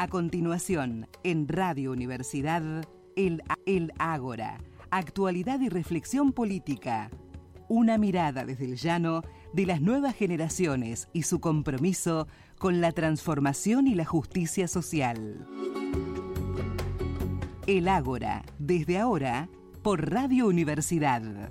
A continuación, en Radio Universidad, el, el Ágora, actualidad y reflexión política. Una mirada desde el llano de las nuevas generaciones y su compromiso con la transformación y la justicia social. El Ágora, desde ahora, por Radio Universidad.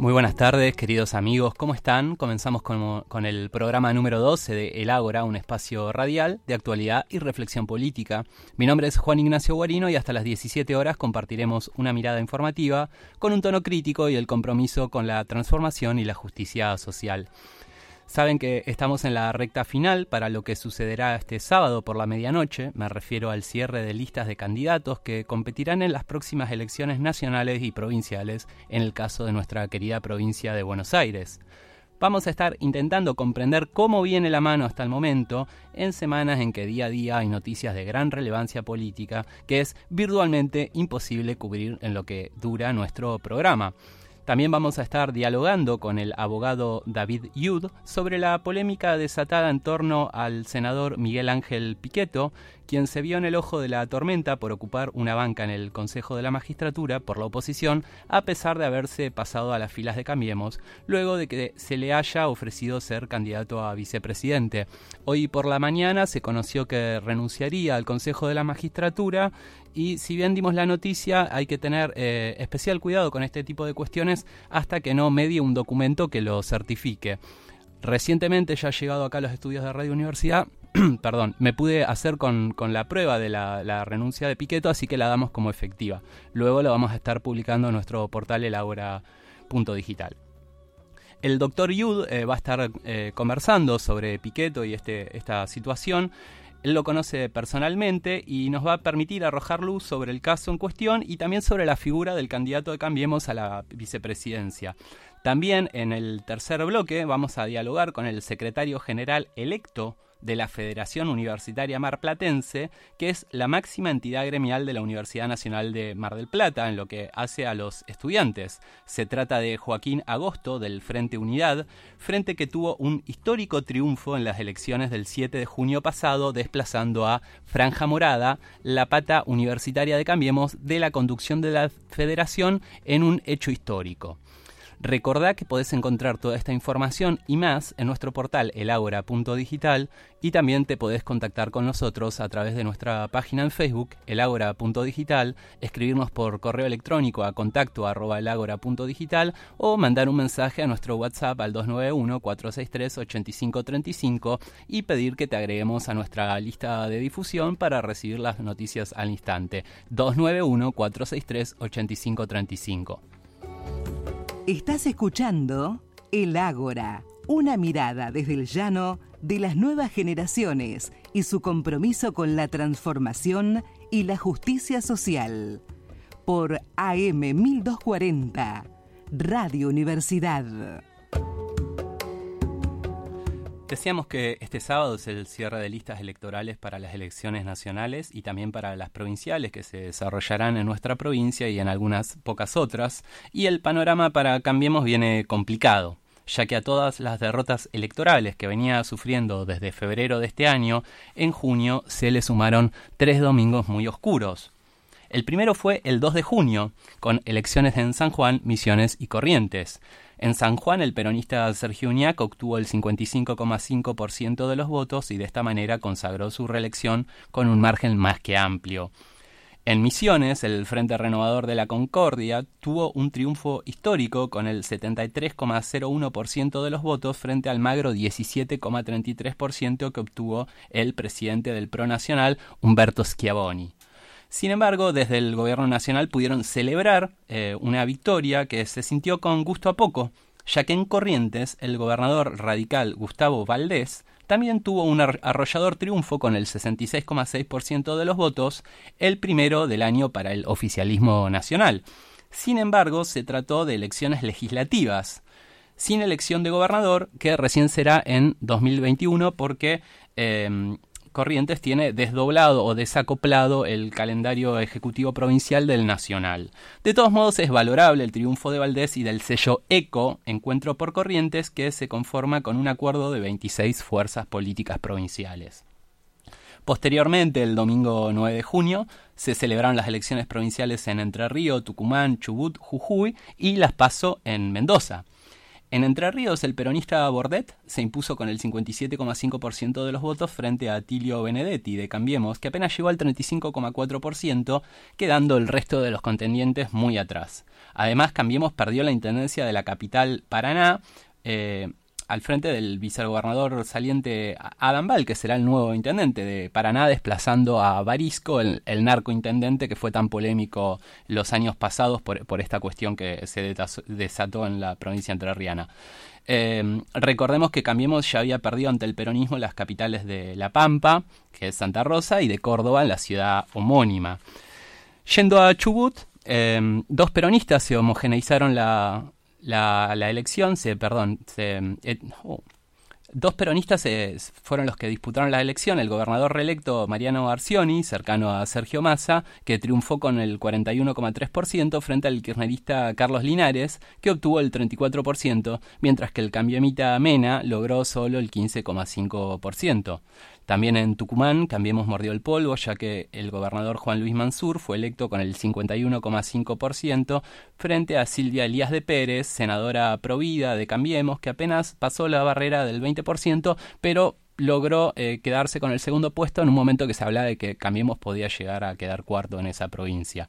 Muy buenas tardes, queridos amigos, ¿cómo están? Comenzamos con, el programa número 12 de El Ágora, un espacio radial de actualidad y reflexión política. Mi nombre es Juan Ignacio Guarino y hasta las 17 horas compartiremos una mirada informativa con un tono crítico y el compromiso con la transformación y la justicia social. Saben que estamos en la recta final para lo que sucederá este sábado por la medianoche. Me refiero al cierre de listas de candidatos que competirán en las próximas elecciones nacionales y provinciales, en el caso de nuestra querida provincia de Buenos Aires. Vamos a estar intentando comprender cómo viene la mano hasta el momento en semanas en que día a día hay noticias de gran relevancia política que es virtualmente imposible cubrir en lo que dura nuestro programa. También vamos a estar dialogando con el abogado David Yud sobre la polémica desatada en torno al senador Miguel Ángel Piqueto, quien se vio en el ojo de la tormenta por ocupar una banca en el Consejo de la Magistratura por la oposición, a pesar de haberse pasado a las filas de Cambiemos, luego de que se le haya ofrecido ser candidato a vicepresidente. Hoy por la mañana se conoció que renunciaría al Consejo de la Magistratura y si bien dimos la noticia, hay que tener eh, especial cuidado con este tipo de cuestiones hasta que no medie un documento que lo certifique. Recientemente ya ha llegado acá a los estudios de Radio Universidad perdón, me pude hacer con, la prueba de la, renuncia de Piqueto, así que la damos como efectiva. Luego la vamos a estar publicando en nuestro portal elabora.digital. El doctor Yud eh, va a estar eh, conversando sobre Piqueto y este, esta situación. Él lo conoce personalmente y nos va a permitir arrojar luz sobre el caso en cuestión y también sobre la figura del candidato de Cambiemos a la vicepresidencia. También en el tercer bloque vamos a dialogar con el secretario general electo de la Federación Universitaria Marplatense, que es la máxima entidad gremial de la Universidad Nacional de Mar del Plata en lo que hace a los estudiantes. Se trata de Joaquín Agosto del Frente Unidad, frente que tuvo un histórico triunfo en las elecciones del 7 de junio pasado, desplazando a Franja Morada, la pata universitaria de Cambiemos, de la conducción de la federación en un hecho histórico. Recordá que podés encontrar toda esta información y más en nuestro portal elagora.digital y también te podés contactar con nosotros a través de nuestra página en Facebook, elagora.digital, escribirnos por correo electrónico a contacto elagora.digital o mandar un mensaje a nuestro WhatsApp al 291-463-8535 y pedir que te agreguemos a nuestra lista de difusión para recibir las noticias al instante. 291-463-8535. Estás escuchando El Ágora, una mirada desde el llano de las nuevas generaciones y su compromiso con la transformación y la justicia social. Por AM 1240, Radio Universidad. Decíamos que este sábado es el cierre de listas electorales para las elecciones nacionales y también para las provinciales que se desarrollarán en nuestra provincia y en algunas pocas otras, y el panorama para Cambiemos viene complicado ya que a todas las derrotas electorales que venía sufriendo desde febrero de este año, en junio se le sumaron tres domingos muy oscuros. El primero fue el 2 de junio, con elecciones en San Juan, Misiones y Corrientes. En San Juan, el peronista Sergio Uñac obtuvo el 55,5% de los votos y de esta manera consagró su reelección con un margen más que amplio. En Misiones, el Frente Renovador de la Concordia tuvo un triunfo histórico con el 73,01% de los votos frente al magro 17,33% que obtuvo el presidente del PRO Nacional, Humberto Schiavoni. Sin embargo, desde el gobierno nacional pudieron celebrar eh, una victoria que se sintió con gusto a poco, ya que en Corrientes el gobernador radical Gustavo Valdés también tuvo un arrollador triunfo con el 66,6% de los votos, el primero del año para el oficialismo nacional. Sin embargo, se trató de elecciones legislativas, sin elección de gobernador, que recién será en 2021 porque em, Corrientes tiene desdoblado o desacoplado el calendario ejecutivo provincial del nacional. De todos modos es valorable el triunfo de Valdés y del sello ECO, Encuentro por Corrientes, que se conforma con un acuerdo de 26 fuerzas políticas provinciales. Posteriormente, el domingo 9 de junio, se celebraron las elecciones provinciales en Entre Ríos, Tucumán, Chubut, Jujuy y las pasó en Mendoza. En Entre Ríos, el peronista Bordet se impuso con el 57,5% de los votos frente a Tilio Benedetti de Cambiemos, que apenas llegó al 35,4%, quedando el resto de los contendientes muy atrás. Además, Cambiemos perdió la intendencia de la capital Paraná, eh, al frente del vicegobernador saliente Adam Val, que será el nuevo intendente de Paraná, desplazando a Barisco, el, narcointendente que fue tan polémico los años pasados por, esta cuestión que se desató en la provincia entrerriana. Eh, recordemos que Cambiemos ya había perdido ante el peronismo las capitales de La Pampa, que es Santa Rosa, y de Córdoba, la ciudad homónima. Yendo a Chubut, eh, dos peronistas se homogeneizaron la, la, elección, se, perdón, se, eh, oh, dos peronistas fueron los que disputaron la elección, el gobernador reelecto Mariano Arcioni, cercano a Sergio Massa, que triunfó con el 41,3% frente al kirchnerista Carlos Linares, que obtuvo el 34%, mientras que el cambiamita Mena logró solo el 15,5%. También en Tucumán, Cambiemos mordió el polvo, ya que el gobernador Juan Luis Mansur fue electo con el 51,5% frente a Silvia Elías de Pérez, senadora provida de Cambiemos, que apenas pasó la barrera del 20%, pero logró eh, quedarse con el segundo puesto en un momento que se hablaba de que Cambiemos podía llegar a quedar cuarto en esa provincia.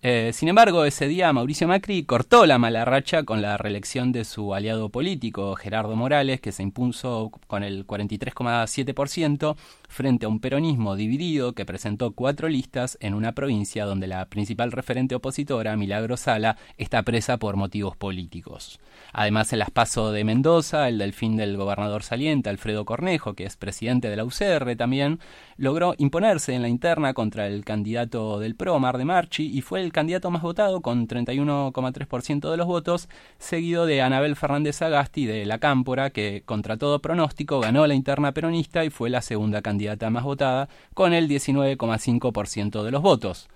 Eh, sin embargo, ese día Mauricio Macri cortó la mala racha con la reelección de su aliado político, Gerardo Morales, que se impuso con el 43,7% frente a un peronismo dividido que presentó cuatro listas en una provincia donde la principal referente opositora, Milagro Sala, está presa por motivos políticos. Además, el aspaso de Mendoza, el delfín del gobernador saliente, Alfredo Cornejo, que es presidente de la UCR también, logró imponerse en la interna contra el candidato del PRO, Mar de Marchi, y fue el candidato más votado con 31,3% de los votos, seguido de Anabel Fernández Agasti de La Cámpora, que contra todo pronóstico ganó la interna peronista y fue la segunda candidata más votada, con el 19,5% de los votos.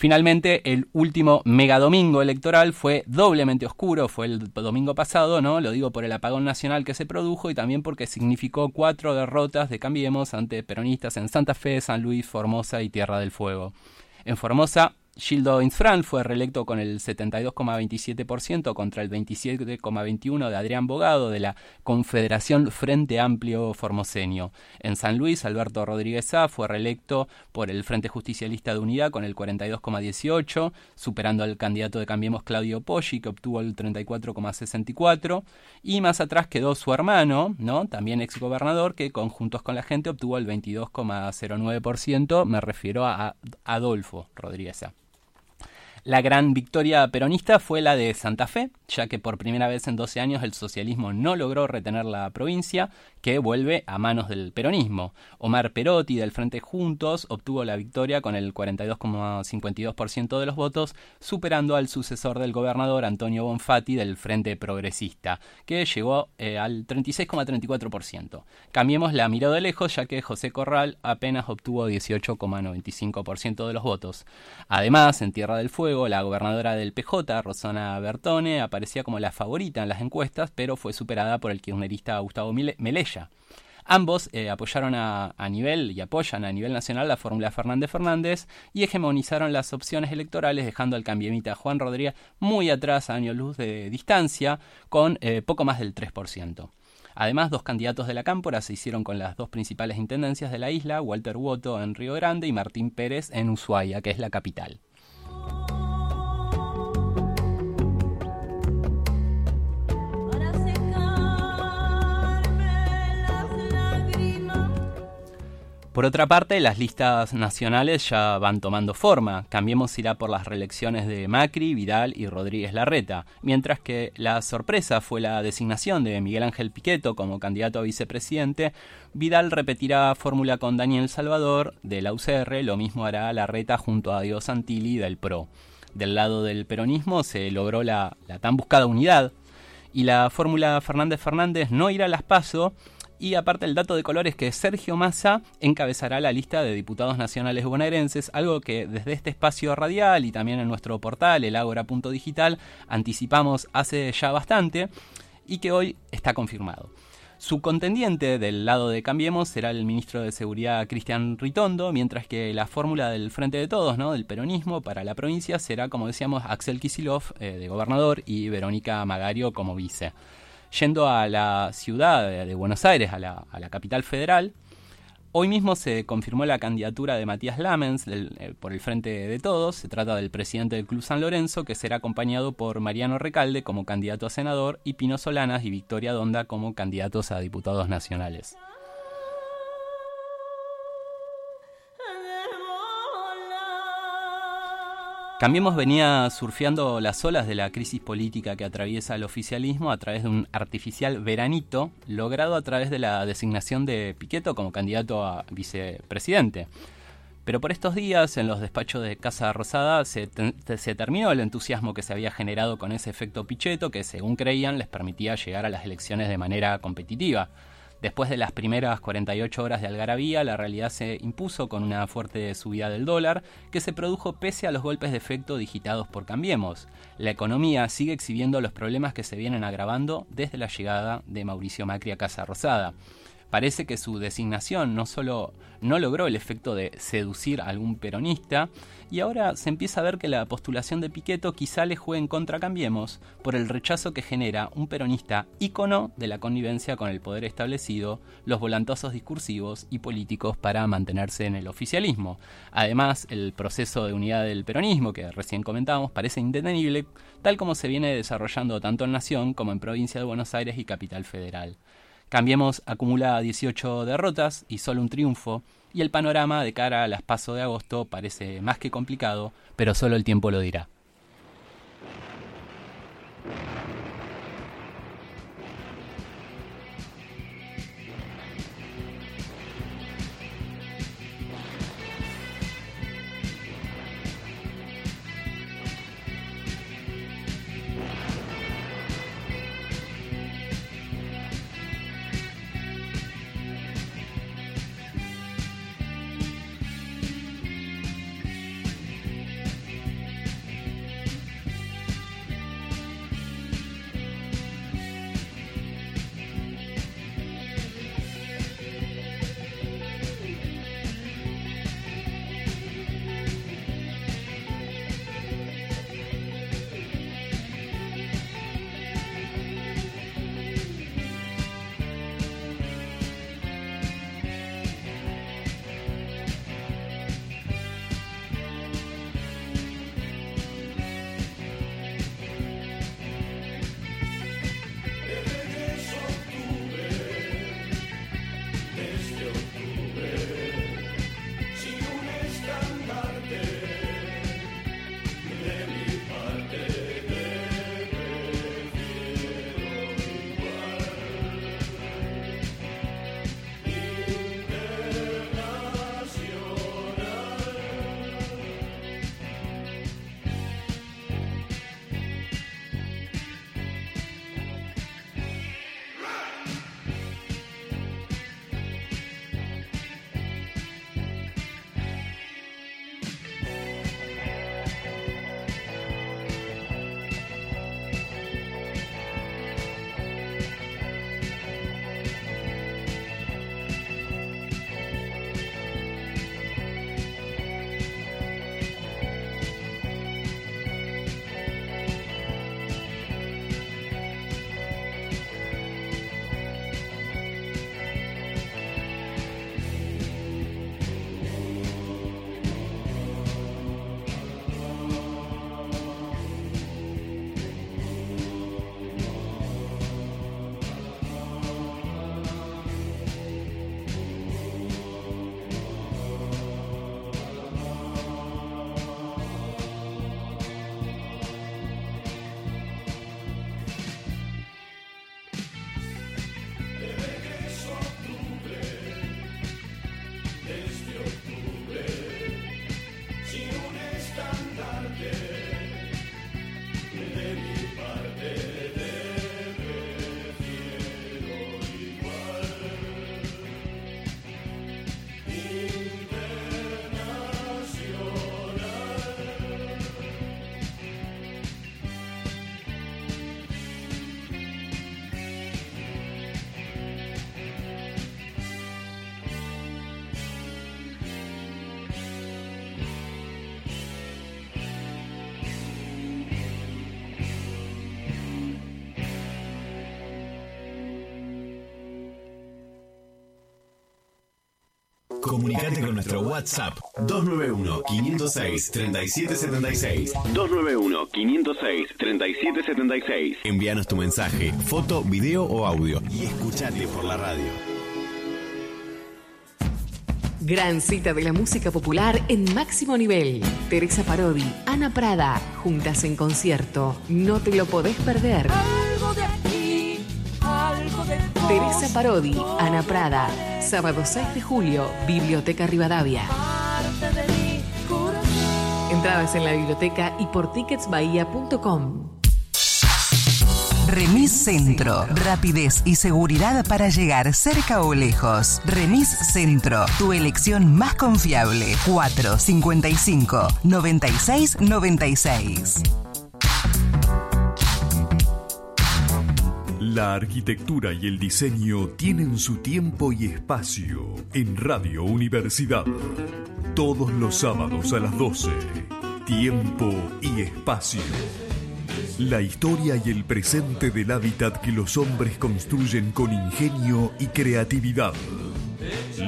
Finalmente, el último megadomingo electoral fue doblemente oscuro, fue el domingo pasado, ¿no? Lo digo por el apagón nacional que se produjo y también porque significó cuatro derrotas de Cambiemos ante peronistas en Santa Fe, San Luis, Formosa y Tierra del Fuego. En Formosa, Gildo Insfran fue reelecto con el 72,27% contra el 27,21% de Adrián Bogado de la Confederación Frente Amplio Formoseño. En San Luis, Alberto Rodríguez A fue reelecto por el Frente Justicialista de Unidad con el 42,18%, superando al candidato de Cambiemos Claudio Poggi, que obtuvo el 34,64%, y más atrás quedó su hermano, ¿no? también exgobernador, que conjuntos con la gente obtuvo el 22,09%, me refiero a Adolfo Rodríguez A. La gran victoria peronista fue la de Santa Fe, ya que por primera vez en 12 años el socialismo no logró retener la provincia, que vuelve a manos del peronismo. Omar Perotti del Frente Juntos obtuvo la victoria con el 42,52% de los votos, superando al sucesor del gobernador Antonio Bonfatti del Frente Progresista, que llegó eh, al 36,34%. Cambiemos la mirada de lejos, ya que José Corral apenas obtuvo 18,95% de los votos. Además, en Tierra del Fuego, la gobernadora del PJ, Rosana Bertone, aparecía como la favorita en las encuestas, pero fue superada por el kirchnerista Gustavo Melella. Ambos eh, apoyaron a, nivel y apoyan a nivel nacional la fórmula Fernández Fernández y hegemonizaron las opciones electorales dejando al cambiemita Juan Rodríguez muy atrás a años luz de distancia con eh, poco más del 3%. Además, dos candidatos de la Cámpora se hicieron con las dos principales intendencias de la isla, Walter Woto en Río Grande y Martín Pérez en Ushuaia, que es la capital. Por otra parte, las listas nacionales ya van tomando forma. Cambiemos irá por las reelecciones de Macri, Vidal y Rodríguez Larreta, mientras que la sorpresa fue la designación de Miguel Ángel Piqueto como candidato a vicepresidente. Vidal repetirá fórmula con Daniel Salvador de la UCR, lo mismo hará Larreta junto a Dios Santilli del PRO. Del lado del peronismo se logró la, tan buscada unidad y la fórmula Fernández Fernández no irá a las PASO Y aparte el dato de color es que Sergio Massa encabezará la lista de diputados nacionales bonaerenses, algo que desde este espacio radial y también en nuestro portal, el Digital, anticipamos hace ya bastante y que hoy está confirmado. Su contendiente del lado de Cambiemos será el ministro de Seguridad Cristian Ritondo, mientras que la fórmula del Frente de Todos, ¿no? del peronismo para la provincia, será, como decíamos, Axel Kisilov eh, de gobernador y Verónica Magario como vice yendo a la ciudad de Buenos Aires, a la, capital federal, Hoy mismo se confirmó la candidatura de Matías Lamens eh, por el Frente de Todos. Se trata del presidente del Club San Lorenzo, que será acompañado por Mariano Recalde como candidato a senador y Pino Solanas y Victoria Donda como candidatos a diputados nacionales. Cambiemos venía surfeando las olas de la crisis política que atraviesa el oficialismo a través de un artificial veranito logrado a través de la designación de Piqueto como candidato a vicepresidente. Pero por estos días, en los despachos de Casa Rosada, se, se, terminó el entusiasmo que se había generado con ese efecto Pichetto que, según creían, les permitía llegar a las elecciones de manera competitiva. Después de las primeras 48 horas de algarabía, la realidad se impuso con una fuerte subida del dólar que se produjo pese a los golpes de efecto digitados por Cambiemos. La economía sigue exhibiendo los problemas que se vienen agravando desde la llegada de Mauricio Macri a Casa Rosada. Parece que su designación no solo no logró el efecto de seducir a algún peronista, y ahora se empieza a ver que la postulación de Piqueto quizá le juegue en contra Cambiemos por el rechazo que genera un peronista ícono de la connivencia con el poder establecido, los volantosos discursivos y políticos para mantenerse en el oficialismo. Además, el proceso de unidad del peronismo que recién comentábamos parece indetenible, tal como se viene desarrollando tanto en Nación como en provincia de Buenos Aires y Capital Federal. Cambiemos acumula 18 derrotas y solo un triunfo, y el panorama de cara a las pasos de agosto parece más que complicado, pero solo el tiempo lo dirá. Comunicate con nuestro WhatsApp 291-506-3776. 291-506-3776. Envíanos tu mensaje, foto, video o audio y escuchate por la radio. Gran cita de la música popular en máximo nivel. Teresa Parodi, Ana Prada, juntas en concierto. No te lo podés perder. Algo Teresa Parodi, Ana Prada. Sábado 6 de julio, Biblioteca Rivadavia. Entradas en la biblioteca y por ticketsbahía.com. Remis Centro. Rapidez y seguridad para llegar cerca o lejos. Remis Centro. Tu elección más confiable. 455 96 96. La arquitectura y el diseño tienen su tiempo y espacio en Radio Universidad. Todos los sábados a las 12. Tiempo y espacio. La historia y el presente del hábitat que los hombres construyen con ingenio y creatividad.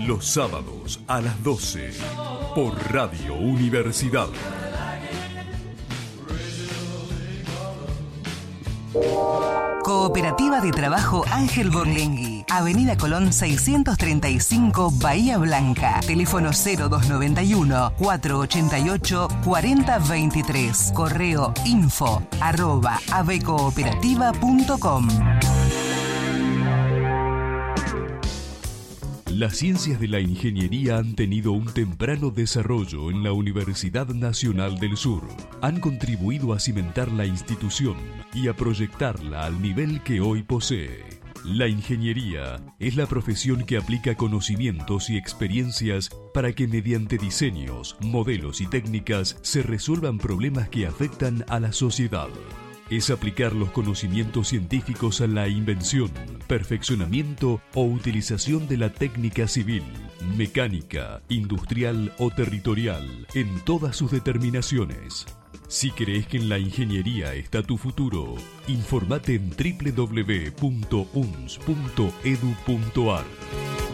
Los sábados a las 12 por Radio Universidad. Cooperativa de Trabajo Ángel Borlengui. Avenida Colón 635, Bahía Blanca. Teléfono 0291 488 4023. Correo info arroba. Las ciencias de la ingeniería han tenido un temprano desarrollo en la Universidad Nacional del Sur. Han contribuido a cimentar la institución y a proyectarla al nivel que hoy posee. La ingeniería es la profesión que aplica conocimientos y experiencias para que mediante diseños, modelos y técnicas se resuelvan problemas que afectan a la sociedad es aplicar los conocimientos científicos a la invención, perfeccionamiento o utilización de la técnica civil, mecánica, industrial o territorial en todas sus determinaciones. Si crees que en la ingeniería está tu futuro, informate en www.uns.edu.ar.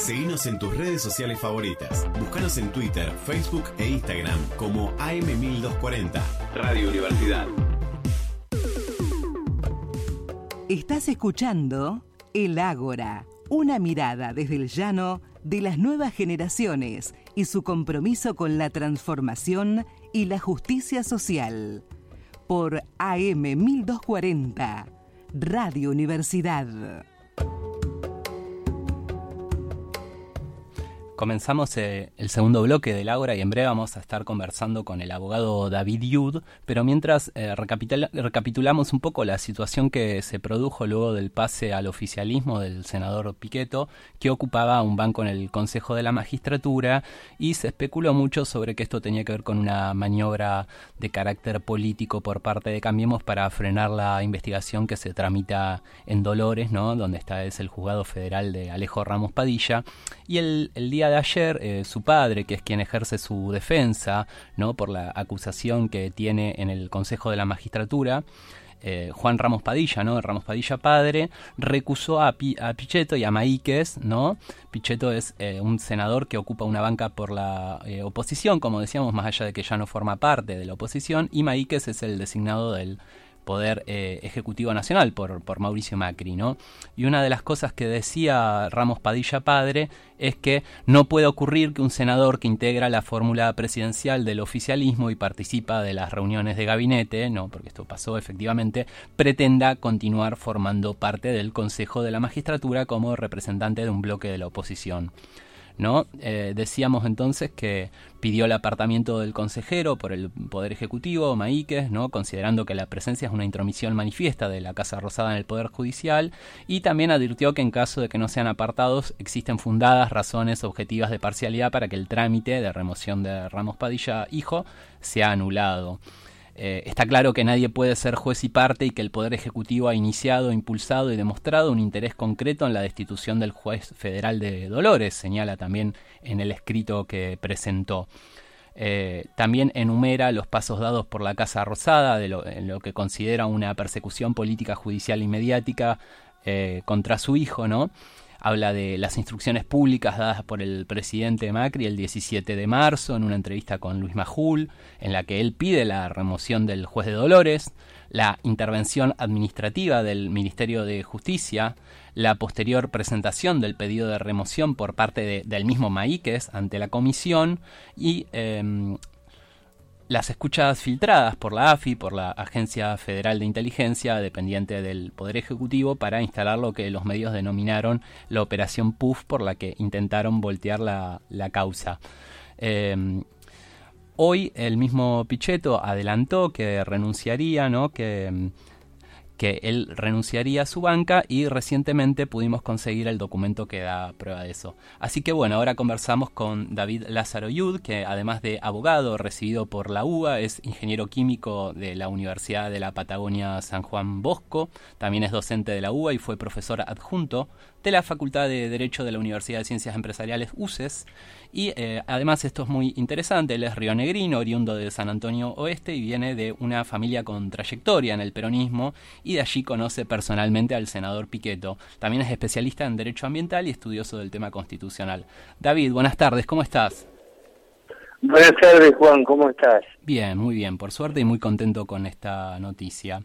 Seguinos en tus redes sociales favoritas. Búscanos en Twitter, Facebook e Instagram como AM1240 Radio Universidad. Estás escuchando El Ágora, una mirada desde el llano de las nuevas generaciones y su compromiso con la transformación y la justicia social. Por AM 1240, Radio Universidad. Comenzamos eh, el segundo bloque del Ágora y en breve vamos a estar conversando con el abogado David Yud, pero mientras eh, recapitula- recapitulamos un poco la situación que se produjo luego del pase al oficialismo del senador Piqueto, que ocupaba un banco en el Consejo de la Magistratura y se especuló mucho sobre que esto tenía que ver con una maniobra de carácter político por parte de Cambiemos para frenar la investigación que se tramita en Dolores, ¿no? donde está es el juzgado federal de Alejo Ramos Padilla. Y el, el día de ayer, eh, su padre, que es quien ejerce su defensa, ¿no? Por la acusación que tiene en el Consejo de la Magistratura, eh, Juan Ramos Padilla, ¿no? Ramos Padilla padre, recusó a, a Pichetto y a Maíquez, ¿no? Pichetto es eh, un senador que ocupa una banca por la oposición, como decíamos, más allá de que ya no forma parte de la oposición, y Maíquez es el designado del Poder eh, Ejecutivo Nacional por, por Mauricio Macri, ¿no? Y una de las cosas que decía Ramos Padilla padre es que no puede ocurrir que un senador que integra la fórmula presidencial del oficialismo y participa de las reuniones de gabinete, no, porque esto pasó efectivamente, pretenda continuar formando parte del Consejo de la Magistratura como representante de un bloque de la oposición. ¿No? Eh, decíamos entonces que pidió el apartamiento del consejero por el Poder Ejecutivo, Maíquez, ¿no? considerando que la presencia es una intromisión manifiesta de la Casa Rosada en el Poder Judicial, y también advirtió que en caso de que no sean apartados, existen fundadas razones objetivas de parcialidad para que el trámite de remoción de Ramos Padilla, hijo, sea anulado. Eh, está claro que nadie puede ser juez y parte y que el Poder Ejecutivo ha iniciado, impulsado y demostrado un interés concreto en la destitución del juez federal de Dolores, señala también en el escrito que presentó. Eh, también enumera los pasos dados por la Casa Rosada de lo, en lo que considera una persecución política, judicial y mediática eh, contra su hijo, ¿no? Habla de las instrucciones públicas dadas por el presidente Macri el 17 de marzo en una entrevista con Luis Majul, en la que él pide la remoción del juez de Dolores, la intervención administrativa del Ministerio de Justicia, la posterior presentación del pedido de remoción por parte del mismo Maíquez ante la comisión y em, las escuchas filtradas por la AFI, por la Agencia Federal de Inteligencia, dependiente del Poder Ejecutivo, para instalar lo que los medios denominaron la Operación PUF, por la que intentaron voltear la, causa. Em, hoy el mismo Pichetto adelantó que renunciaría, ¿no? que em, que él renunciaría a su banca y recientemente pudimos conseguir el documento que da prueba de eso. Así que bueno, ahora conversamos con David Lázaro Yud, que además de abogado recibido por la UBA, es ingeniero químico de la Universidad de la Patagonia San Juan Bosco, también es docente de la UBA y fue profesor adjunto de la Facultad de Derecho de la Universidad de Ciencias Empresariales UCES y eh, además esto es muy interesante, él es rionegrino, oriundo de San Antonio Oeste y viene de una familia con trayectoria en el peronismo y de allí conoce personalmente al senador Piqueto. También es especialista en Derecho Ambiental y estudioso del tema constitucional. David, buenas tardes, ¿cómo estás? Buenas tardes, Juan, ¿cómo estás? Bien, muy bien, por suerte y muy contento con esta noticia.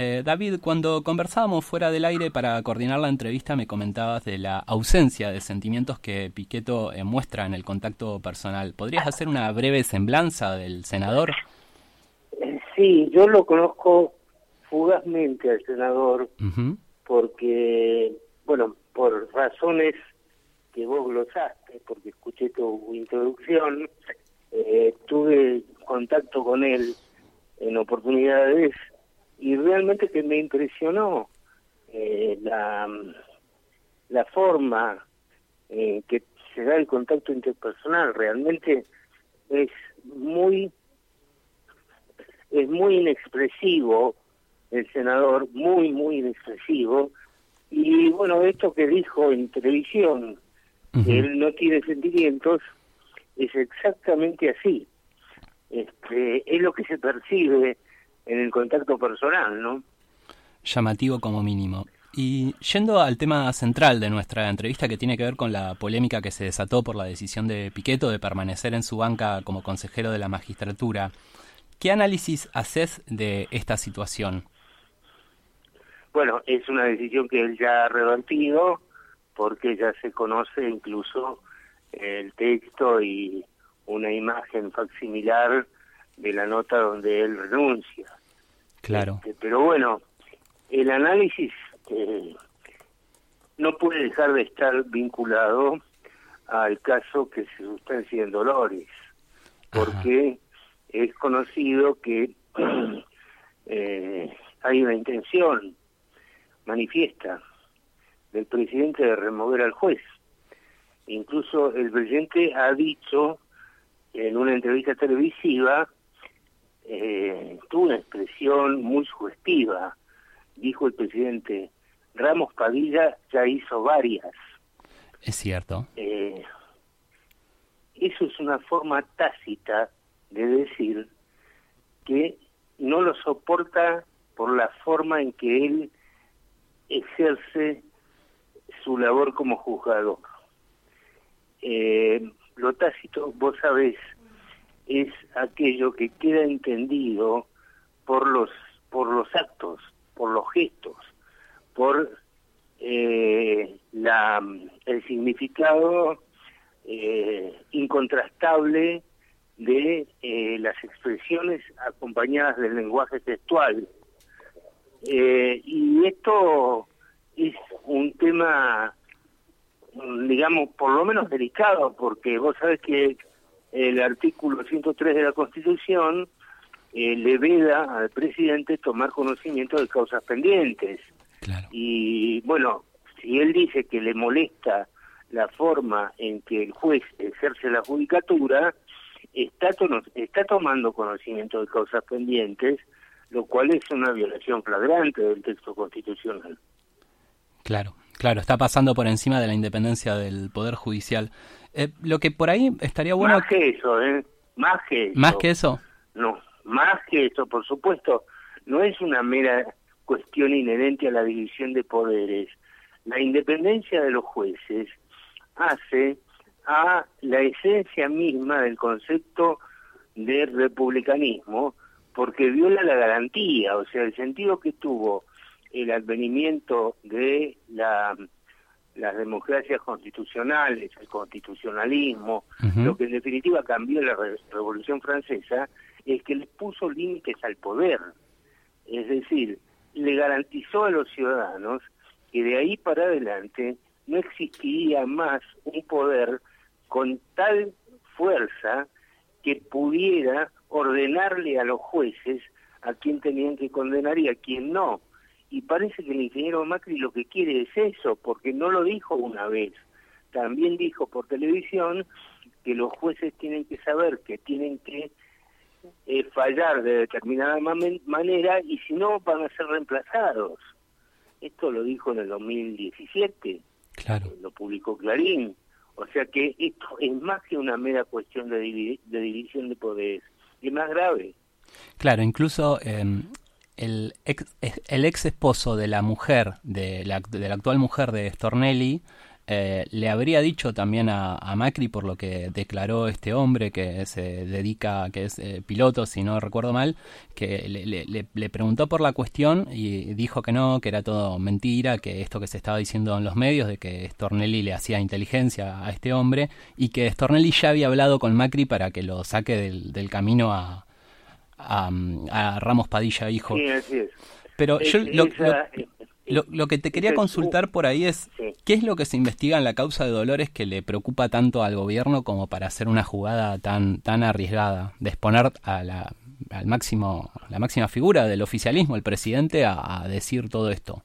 Eh, David, cuando conversábamos fuera del aire para coordinar la entrevista me comentabas de la ausencia de sentimientos que Piqueto eh, muestra en el contacto personal. ¿Podrías hacer una breve semblanza del senador? Eh, sí, yo lo conozco fugazmente al senador porque, bueno, por razones que vos glosaste, porque escuché tu introducción, tuve contacto con él en oportunidades y realmente que me impresionó eh, la, la forma eh, que se da el contacto interpersonal. Realmente es muy es muy inexpresivo el senador muy muy inexpresivo. Y bueno esto que dijo en televisión que él no tiene sentimientos es exactamente así. Este es lo que se percibe en el contacto personal, ¿no? Llamativo como mínimo. Y yendo al tema central de nuestra entrevista que tiene que ver con la polémica que se desató por la decisión de Piqueto de permanecer en su banca como consejero de la magistratura, ¿qué análisis haces de esta situación? Bueno, es una decisión que él ya ha revertido porque ya se conoce incluso el texto y una imagen facsimilar de la nota donde él renuncia. Claro. Este, pero bueno, el análisis eh, no puede dejar de estar vinculado al caso que se sustancia en Dolores, porque es conocido que eh, hay una intención manifiesta del presidente de remover al juez. Incluso el presidente ha dicho en una entrevista televisiva eh, tuvo una expresión muy sugestiva. Dijo el presidente, Ramos Padilla ya hizo varias. Es cierto. Eh, eso es una forma tácita de decir que no lo soporta por la forma en que él ejerce su labor como juzgador. Eh, lo tácito, vos sabés, es aquello que queda entendido por los por los actos, por los gestos, por eh, el significado eh, incontrastable de eh, las expresiones acompañadas del lenguaje textual. y esto es un tema, digamos, por lo menos delicado, porque vos sabés que el artículo 103 de la Constitución eh, le veda al presidente tomar conocimiento de causas pendientes. Y bueno, si él dice que le molesta la forma en que el juez ejerce la judicatura, está, está tomando conocimiento de causas pendientes, lo cual es una violación flagrante del texto constitucional. Claro, claro, está pasando por encima de la independencia del Poder Judicial. Eh, lo que por ahí estaría bueno... Más que eso, ¿eh? Más que eso. ¿Más que eso? No, más que eso, por supuesto. No es una mera cuestión inherente a la división de poderes. la independencia de los jueces hace a la esencia misma del concepto de republicanismo porque viola la garantía, o sea, el sentido que tuvo el advenimiento de la, las democracias constitucionales, el constitucionalismo, lo que en definitiva cambió la Revolución Francesa, es que le puso límites al poder. Es decir, le garantizó a los ciudadanos que de ahí para adelante no existiría más un poder con tal fuerza que pudiera ordenarle a los jueces a quién tenían que condenar y a quién no. Y parece que el ingeniero Macri lo que quiere es eso, porque no lo dijo una vez. También dijo por televisión que los jueces tienen que saber que tienen que eh, fallar de determinada manera y si no van a ser reemplazados. Esto lo dijo en el 2017, claro. lo publicó Clarín. O sea que esto es más que una mera cuestión de, división de poderes, es más grave. Claro, incluso em, el, ex, el ex esposo de la mujer, de la, de la actual mujer de Stornelli, eh, le habría dicho también a, Macri por lo que declaró este hombre que se dedica, que es eh, piloto, si no recuerdo mal, que le, preguntó por la cuestión y dijo que no, que era todo mentira, que esto que se estaba diciendo en los medios de que Stornelli le hacía inteligencia a este hombre y que Stornelli ya había hablado con Macri para que lo saque del, camino a, a, Ramos Padilla, hijo. Sí, así es. Pero yo lo, lo, que te quería consultar por ahí es, ¿qué es lo que se investiga en la causa de Dolores que le preocupa tanto al gobierno como para hacer una jugada tan, tan arriesgada, de exponer a la, al máximo, la máxima figura del oficialismo, el presidente, a, decir todo esto?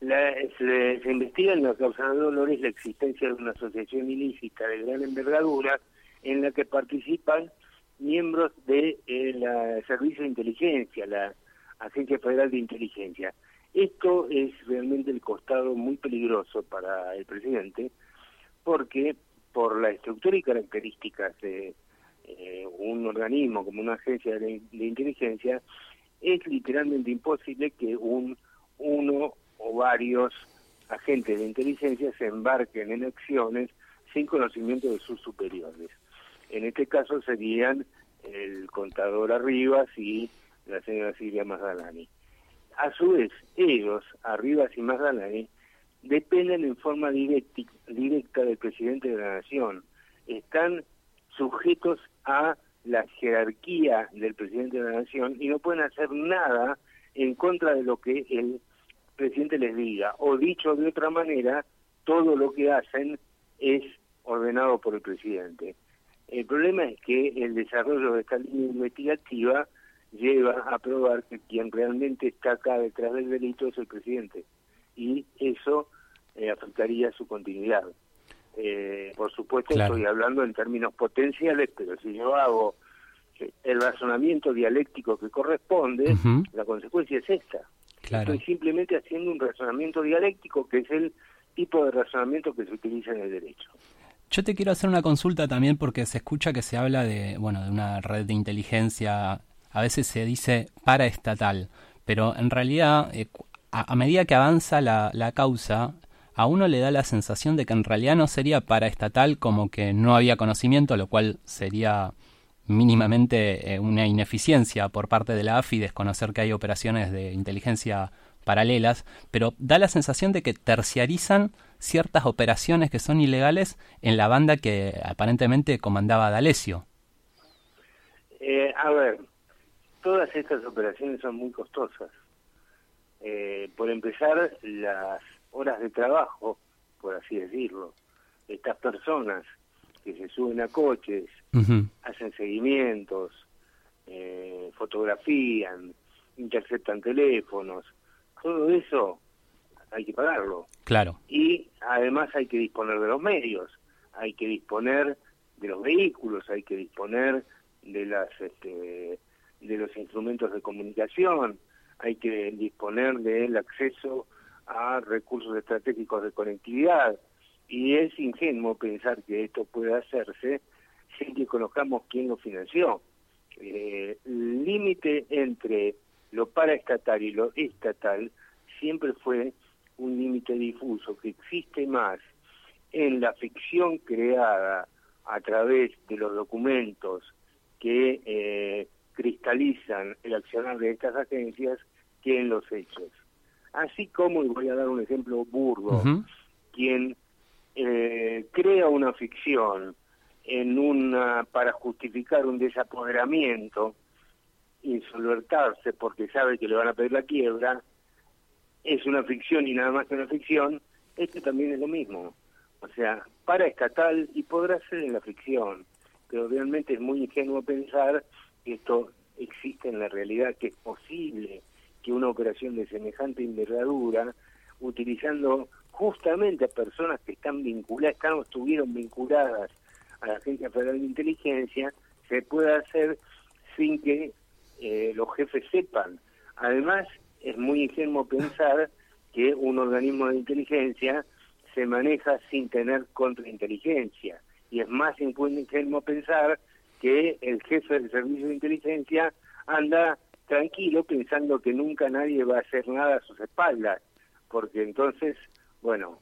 se, investiga en la causa de Dolores la existencia de una asociación ilícita de gran envergadura en la que participan miembros de, eh, Servicio de Inteligencia, la Agencia Federal de Inteligencia. Esto es realmente el costado muy peligroso para el presidente, porque por la estructura y características de eh, un organismo como una agencia de, inteligencia, es literalmente imposible que un uno o varios agentes de inteligencia se embarquen en acciones sin conocimiento de sus superiores. En este caso serían el contador Arribas y la señora Silvia Mazdalani a su vez, ellos, Arribas y Magdalena, dependen en forma directa del presidente de la nación. Están sujetos a la jerarquía del presidente de la nación y no pueden hacer nada en contra de lo que el presidente les diga. O dicho de otra manera, todo lo que hacen es ordenado por el presidente. El problema es que el desarrollo de esta línea investigativa lleva a probar que quien realmente está acá detrás del delito es el presidente y eso eh, afectaría su continuidad. Eh, por supuesto estoy hablando en términos potenciales, pero si yo hago el razonamiento dialéctico que corresponde, la consecuencia es esta. Estoy simplemente haciendo un razonamiento dialéctico que es el tipo de razonamiento que se utiliza en el derecho. Yo te quiero hacer una consulta también porque se escucha que se habla de, bueno, de una red de inteligencia a veces se dice paraestatal, pero en realidad eh, a, medida que avanza la, la, causa, a uno le da la sensación de que en realidad no sería paraestatal como que no había conocimiento, lo cual sería mínimamente eh, una ineficiencia por parte de la AFI desconocer que hay operaciones de inteligencia paralelas, pero da la sensación de que terciarizan ciertas operaciones que son ilegales en la banda que aparentemente comandaba D'Alessio. Eh, a ver, todas estas operaciones son muy costosas. Eh, por empezar, las horas de trabajo, por así decirlo, estas personas que se suben a coches, hacen seguimientos, eh, fotografían, interceptan teléfonos, todo eso hay que pagarlo. Claro. Y además hay que disponer de los medios, hay que disponer de los vehículos, hay que disponer de las este, de los instrumentos de comunicación, hay que disponer del acceso a recursos estratégicos de conectividad y es ingenuo pensar que esto pueda hacerse sin que conozcamos quién lo financió. Eh, el límite entre lo paraestatal y lo estatal siempre fue un límite difuso que existe más en la ficción creada a través de los documentos que eh, cristalizan el accionar de estas agencias que en los hechos. Así como, y voy a dar un ejemplo burdo, quien eh, crea una ficción en una para justificar un desapoderamiento, insolvertarse porque sabe que le van a pedir la quiebra, es una ficción y nada más que una ficción, esto también es lo mismo. O sea, para estatal y podrá ser en la ficción, pero realmente es muy ingenuo pensar que esto existe en la realidad, que es posible que una operación de semejante envergadura, utilizando justamente a personas que están vinculadas, están estuvieron vinculadas a la Agencia Federal de Inteligencia, se pueda hacer sin que eh, los jefes sepan. Además, es muy ingenuo pensar que un organismo de inteligencia se maneja sin tener contrainteligencia. Y es más ingenuo pensar que el jefe del servicio de inteligencia anda tranquilo pensando que nunca nadie va a hacer nada a sus espaldas, porque entonces, bueno,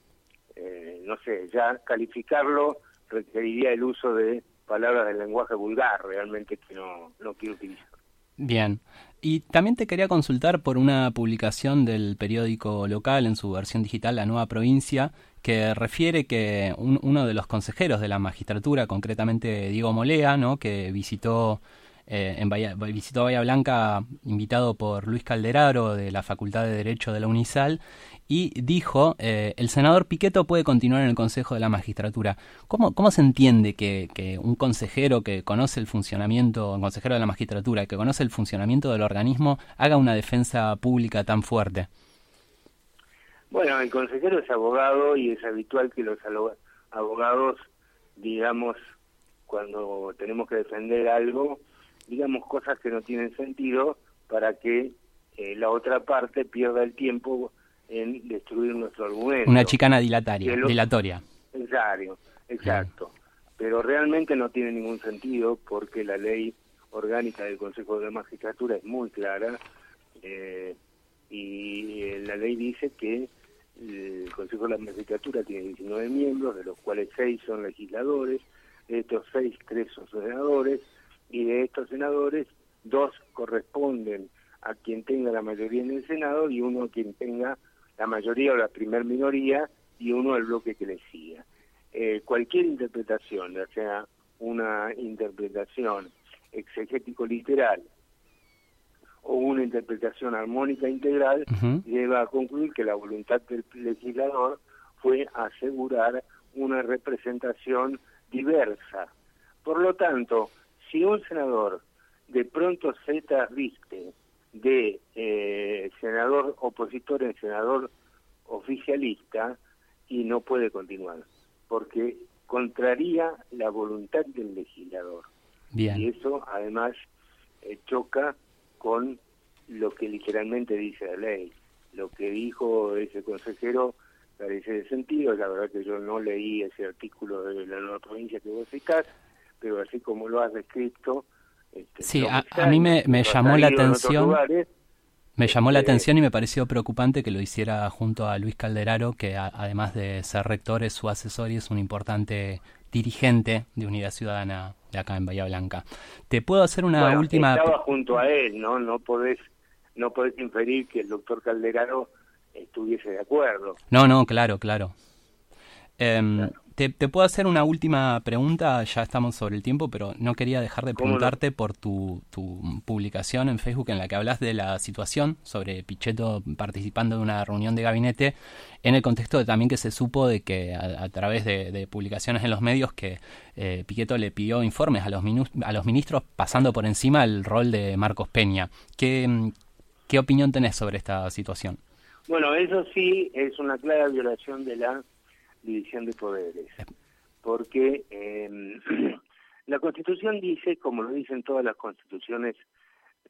eh, no sé, ya calificarlo requeriría el uso de palabras del lenguaje vulgar, realmente que no, no quiero utilizar. Bien. Y también te quería consultar por una publicación del periódico local en su versión digital La Nueva Provincia, que refiere que uno de los consejeros de la magistratura, concretamente Diego Molea, ¿no? que visitó eh, en Bahía, visitó Bahía Blanca invitado por Luis Calderaro de la Facultad de Derecho de la UNISAL y dijo, eh, el senador Piqueto puede continuar en el Consejo de la Magistratura. ¿Cómo, cómo se entiende que, que, un consejero que conoce el funcionamiento, un consejero de la magistratura, que conoce el funcionamiento del organismo, haga una defensa pública tan fuerte? Bueno, el consejero es abogado y es habitual que los abogados, digamos, cuando tenemos que defender algo, digamos cosas que no tienen sentido para que eh, la otra parte pierda el tiempo en destruir nuestro argumento. Una chicana dilataria, dilatoria. Exacto, exacto. Pero realmente no tiene ningún sentido porque la ley orgánica del Consejo de la Magistratura es muy clara eh, y eh, la ley dice que el Consejo de la Magistratura tiene 19 miembros, de los cuales 6 son legisladores, de estos 6, 3 son senadores, y de estos senadores, dos corresponden a quien tenga la mayoría en el Senado y uno a quien tenga la mayoría o la primer minoría y uno al bloque que le siga. Eh, cualquier interpretación, ya sea una interpretación exegético-literal o una interpretación armónica integral, lleva a concluir que la voluntad del legislador fue asegurar una representación diversa. Por lo tanto, si un senador de pronto se viste de eh, senador opositor en senador oficialista y no puede continuar, porque contraría la voluntad del legislador. Y eso además eh, choca con lo que literalmente dice la ley. Lo que dijo ese consejero parece de sentido, la verdad que yo no leí ese artículo de la nueva provincia que vos citás, pero así como lo has descrito... Este, sí, a, mí me, llamó la atención... Me llamó la este, atención y me pareció preocupante que lo hiciera junto a Luis Calderaro, que además de ser rector es su asesor y es un importante dirigente de Unidad Ciudadana de acá en Bahía Blanca. Te puedo hacer una última... Estaba junto a él, ¿no? No podés, no podés inferir que el doctor Calderaro estuviese de acuerdo. No, no, claro, claro. Em, te, puedo hacer una última pregunta, ya estamos sobre el tiempo, pero no quería dejar de preguntarte por tu, publicación en Facebook en la que hablas de la situación sobre Pichetto participando de una reunión de gabinete, en el contexto de también que se supo de que a, través de, publicaciones en los medios que eh, Pichetto le pidió informes a los, a los ministros pasando por encima el rol de Marcos Peña. ¿Qué, ¿Qué opinión tenés sobre esta situación? Bueno, eso sí es una clara violación de la división de poderes, porque em, la Constitución dice, como lo dicen todas las constituciones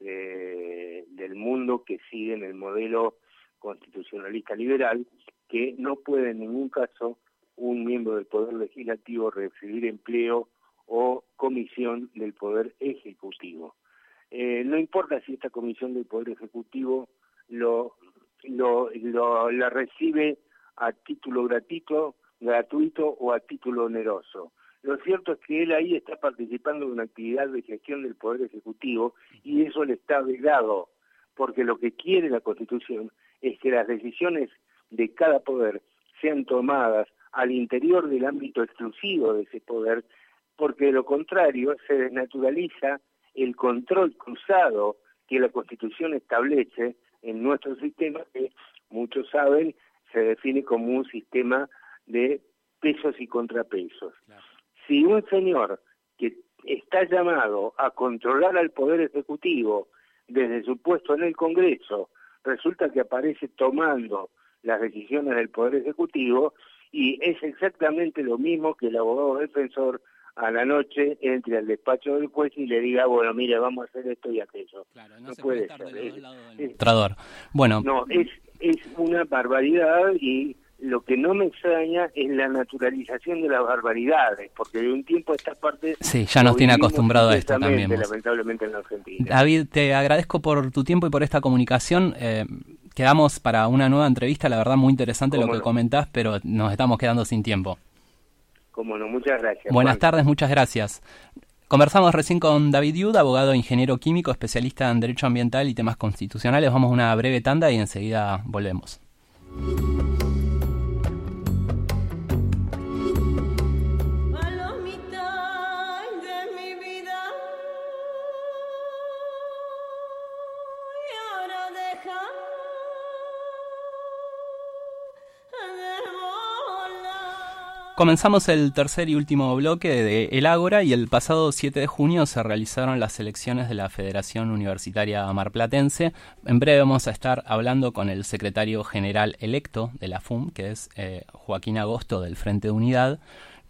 eh, del mundo que siguen el modelo constitucionalista liberal, que no puede en ningún caso un miembro del Poder Legislativo recibir empleo o comisión del Poder Ejecutivo. Eh, no importa si esta comisión del Poder Ejecutivo la recibe a título gratuito, gratuito o a título oneroso. Lo cierto es que él ahí está participando de una actividad de gestión del Poder Ejecutivo y eso le está vedado, porque lo que quiere la Constitución es que las decisiones de cada poder sean tomadas al interior del ámbito exclusivo de ese poder, porque de lo contrario se desnaturaliza el control cruzado que la Constitución establece en nuestro sistema, que muchos saben se define como un sistema de pesos y contrapesos. Si un señor que está llamado a controlar al Poder Ejecutivo desde su puesto en el Congreso, resulta que aparece tomando las decisiones del Poder Ejecutivo y es exactamente lo mismo que el abogado defensor a la noche entre al despacho del juez y le diga, bueno, mire, vamos a hacer esto y aquello. Claro, no, puede ser. del Bueno. No, es, es una barbaridad y lo que no me extraña es la naturalización de las barbaridades, porque de un tiempo esta parte... Sí, ya nos tiene acostumbrado a esto también. Lamentablemente en la Argentina. David, te agradezco por tu tiempo y por esta comunicación. Eh, quedamos para una nueva entrevista, la verdad muy interesante lo que comentás, pero nos estamos quedando sin tiempo. Como no, muchas gracias. Buenas tardes, muchas gracias. Conversamos recién con David Yud, abogado ingeniero químico, especialista en Derecho Ambiental y temas constitucionales. Vamos a una breve tanda y enseguida volvemos. Comenzamos el tercer y último bloque de El Ágora y el pasado 7 de junio se realizaron las elecciones de la Federación Universitaria Marplatense. En breve vamos a estar hablando con el secretario general electo de la FUM, que es eh, Joaquín Agosto del Frente de Unidad,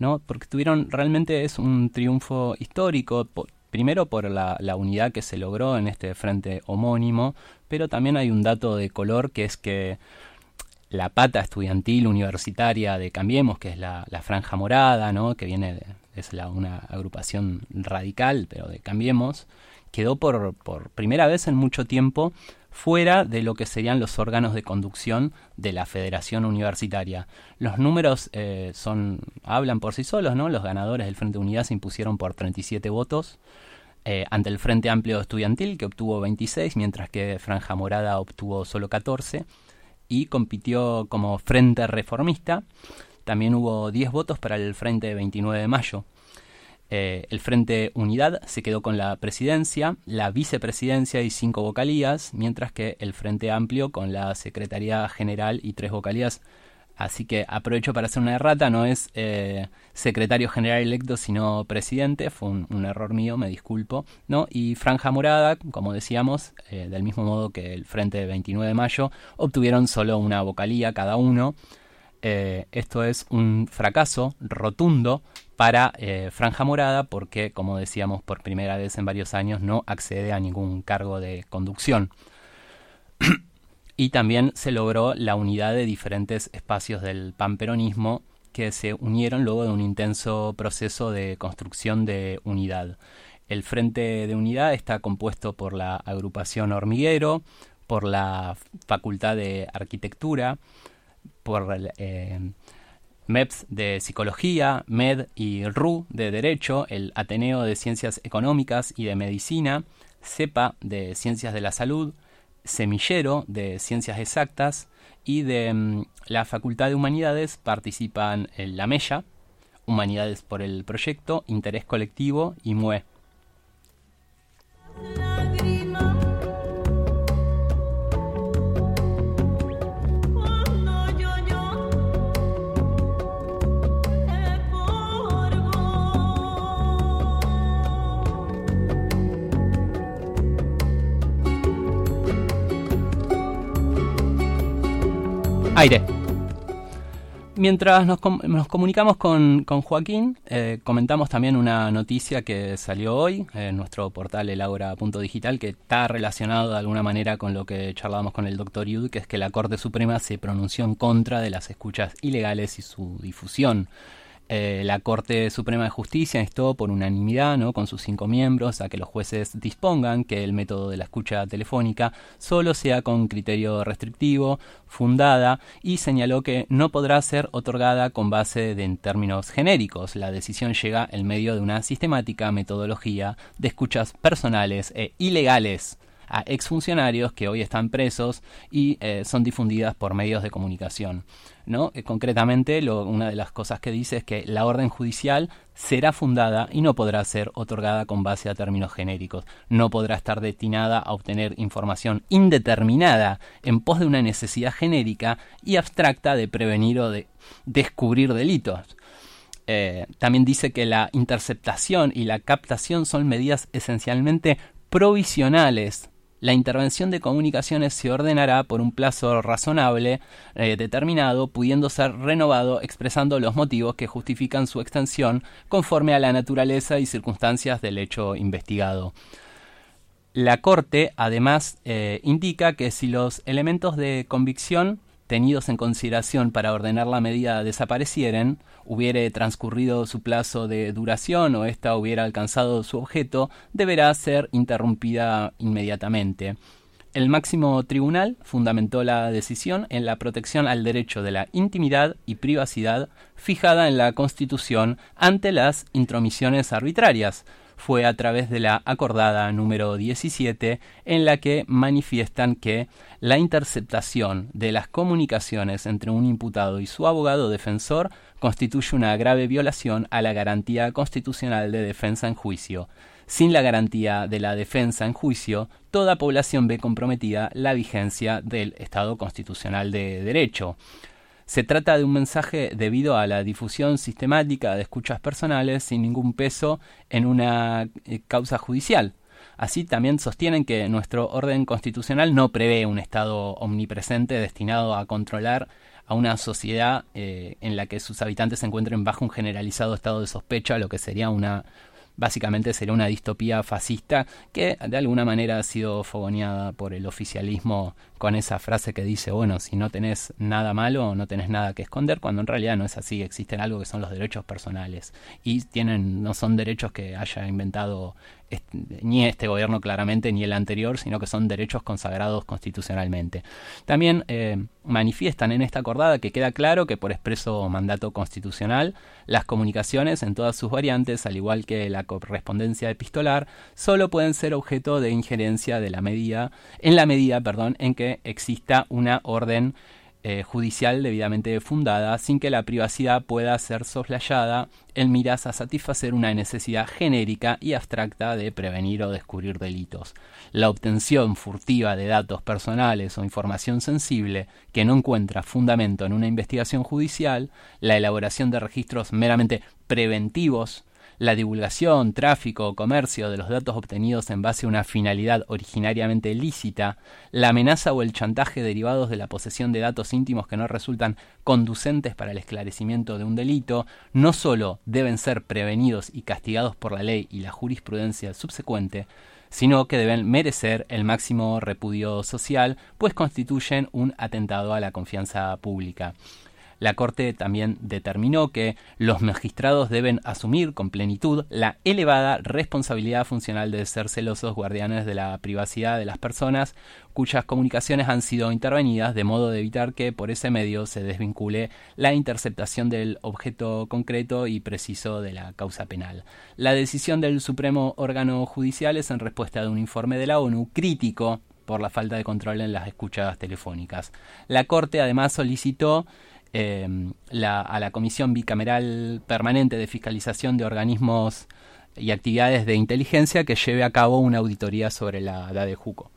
¿no? porque tuvieron realmente es un triunfo histórico. primero por la, la unidad que se logró en este frente homónimo, pero también hay un dato de color que es que la pata estudiantil universitaria de Cambiemos, que es la, franja morada, ¿no? que viene, es la, una agrupación radical, pero de Cambiemos, quedó por, por primera vez en mucho tiempo fuera de lo que serían los órganos de conducción de la federación universitaria. Los números eh, son hablan por sí solos, ¿no? Los ganadores del Frente Unidad se impusieron por 37 votos eh, ante el Frente Amplio Estudiantil, que obtuvo 26, mientras que Franja Morada obtuvo solo 14 y compitió como Frente Reformista. También hubo 10 votos para el Frente 29 de Mayo. Eh, el Frente Unidad se quedó con la presidencia, la vicepresidencia y cinco vocalías, mientras que el Frente Amplio con la Secretaría General y tres vocalías Así que aprovecho para hacer una errata, no es eh, secretario general electo, sino presidente, fue un, error mío, me disculpo. ¿no? Y Franja Morada, como decíamos, eh, del mismo modo que el Frente de 29 de Mayo, obtuvieron solo una vocalía cada uno. Eh, esto es un fracaso rotundo para Franja Morada porque, como decíamos, por primera vez en varios años no accede a ningún cargo de conducción. Y también se logró la unidad de diferentes espacios del panperonismo que se unieron luego de un intenso proceso de construcción de unidad. El Frente de Unidad está compuesto por la agrupación Hormiguero, por la Facultad de Arquitectura, por eh, MEPS de Psicología, MED y RU de Derecho, el Ateneo de Ciencias Económicas y de Medicina, CEPA de Ciencias de la Salud, semillero de ciencias exactas y de mm, la Facultad de Humanidades participan en la MELLA, Humanidades por el Proyecto, Interés Colectivo y MUE. Aire. Mientras nos, comunicamos con, Joaquín, eh, comentamos también una noticia que salió hoy en nuestro portal elagora.digital que está relacionado de alguna manera con lo que charlábamos con el doctor Yud, que es que la Corte Suprema se pronunció en contra de las escuchas ilegales y su difusión. Eh, la Corte Suprema de Justicia instó por unanimidad, ¿no? con sus cinco miembros, a que los jueces dispongan que el método de la escucha telefónica solo sea con criterio restrictivo, fundada, y señaló que no podrá ser otorgada con base en términos genéricos. La decisión llega en medio de una sistemática metodología de escuchas personales e ilegales a exfuncionarios que hoy están presos y eh, son difundidas por medios de comunicación. ¿No? Eh, concretamente, una de las cosas que dice es que la orden judicial será fundada y no podrá ser otorgada con base a términos genéricos. No podrá estar destinada a obtener información indeterminada en pos de una necesidad genérica y abstracta de prevenir o de descubrir delitos. Eh, también dice que la interceptación y la captación son medidas esencialmente provisionales la intervención de comunicaciones se ordenará por un plazo razonable eh, determinado, pudiendo ser renovado expresando los motivos que justifican su extensión conforme a la naturaleza y circunstancias del hecho investigado. La Corte, además, eh, indica que si los elementos de convicción tenidos en consideración para ordenar la medida desaparecieren, hubiere transcurrido su plazo de duración o ésta hubiera alcanzado su objeto, deberá ser interrumpida inmediatamente. El máximo tribunal fundamentó la decisión en la protección al derecho de la intimidad y privacidad fijada en la Constitución ante las intromisiones arbitrarias, fue a través de la acordada número 17 en la que manifiestan que la interceptación de las comunicaciones entre un imputado y su abogado defensor constituye una grave violación a la garantía constitucional de defensa en juicio. Sin la garantía de la defensa en juicio, toda población ve comprometida la vigencia del Estado constitucional de derecho. Se trata de un mensaje debido a la difusión sistemática de escuchas personales sin ningún peso en una eh, causa judicial. Así también sostienen que nuestro orden constitucional no prevé un Estado omnipresente destinado a controlar a una sociedad eh, en la que sus habitantes se encuentren bajo un generalizado estado de sospecha, lo que sería una básicamente sería una distopía fascista que de alguna manera ha sido fogoneada por el oficialismo con esa frase que dice, bueno, si no tenés nada malo, no tenés nada que esconder, cuando en realidad no es así, existen algo que son los derechos personales. Y tienen no son derechos que haya inventado ni este gobierno claramente ni el anterior, sino que son derechos consagrados constitucionalmente. También eh, manifiestan en esta acordada que queda claro que por expreso mandato constitucional las comunicaciones en todas sus variantes, al igual que la correspondencia epistolar, solo pueden ser objeto de injerencia de la medida, en la medida, perdón, en que exista una orden eh, judicial debidamente fundada sin que la privacidad pueda ser soslayada en miras a satisfacer una necesidad genérica y abstracta de prevenir o descubrir delitos. La obtención furtiva de datos personales o información sensible que no encuentra fundamento en una investigación judicial, la elaboración de registros meramente preventivos la divulgación, tráfico o comercio de los datos obtenidos en base a una finalidad originariamente lícita, la amenaza o el chantaje derivados de la posesión de datos íntimos que no resultan conducentes para el esclarecimiento de un delito, no sólo deben ser prevenidos y castigados por la ley y la jurisprudencia subsecuente, sino que deben merecer el máximo repudio social, pues constituyen un atentado a la confianza pública. La Corte también determinó que los magistrados deben asumir con plenitud la elevada responsabilidad funcional de ser celosos guardianes de la privacidad de las personas cuyas comunicaciones han sido intervenidas de modo de evitar que por ese medio se desvincule la interceptación del objeto concreto y preciso de la causa penal. La decisión del Supremo órgano judicial es en respuesta de un informe de la ONU crítico por la falta de control en las escuchadas telefónicas. La Corte además solicitó Em, a la Comisión Bicameral Permanente de Fiscalización de Organismos y Actividades de Inteligencia que lleve a cabo una auditoría sobre la edad de Juco.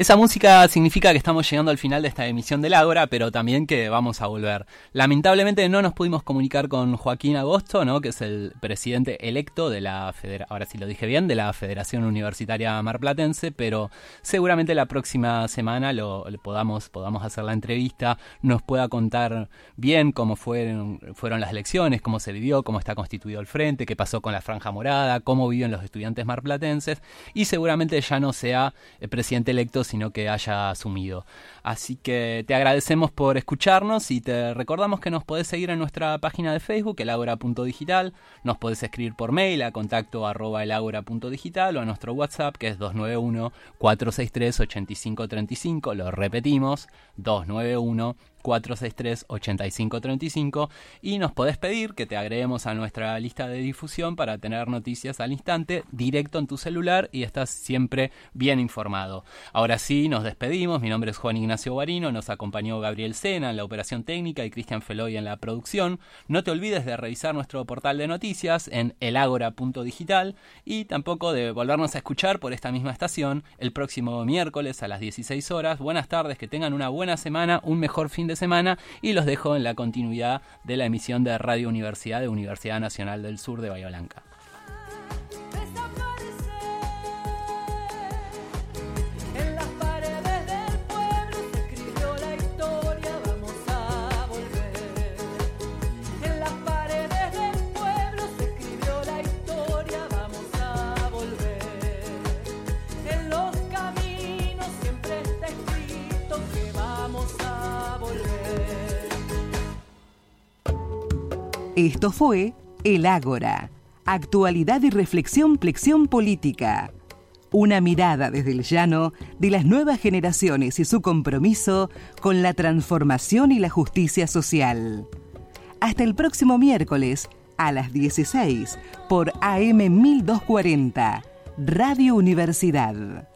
Esa música significa que estamos llegando al final de esta emisión del Ágora, pero también que vamos a volver. Lamentablemente no nos pudimos comunicar con Joaquín Agosto, ¿no? que es el presidente electo de la ahora sí lo dije bien, de la Federación Universitaria Marplatense, pero seguramente la próxima semana lo, podamos, podamos hacer la entrevista, nos pueda contar bien cómo fueron, fueron las elecciones, cómo se vivió, cómo está constituido el frente, qué pasó con la franja morada, cómo viven los estudiantes marplatenses, y seguramente ya no sea el presidente electo sino que haya asumido. Así que te agradecemos por escucharnos y te recordamos que nos podés seguir en nuestra página de Facebook, elagora.digital, nos podés escribir por mail a contacto elagora.digital o a nuestro WhatsApp que es 291 463 8535, lo repetimos, 291 463-8535 y nos podés pedir que te agreguemos a nuestra lista de difusión para tener noticias al instante directo en tu celular y estás siempre bien informado. Ahora sí, nos despedimos. Mi nombre es Juan Ignacio Guarino, nos acompañó Gabriel Sena en la operación técnica y Cristian Feloy en la producción. No te olvides de revisar nuestro portal de noticias en elagora.digital y tampoco de volvernos a escuchar por esta misma estación el próximo miércoles a las 16 horas. Buenas tardes, que tengan una buena semana, un mejor fin de semana y los dejo en la continuidad de la emisión de Radio Universidad de Universidad Nacional del Sur de Bahía Blanca. Esto fue El Ágora, actualidad y reflexión flexión política. Una mirada desde el llano de las nuevas generaciones y su compromiso con la transformación y la justicia social. Hasta el próximo miércoles a las 16 por AM 1240, Radio Universidad.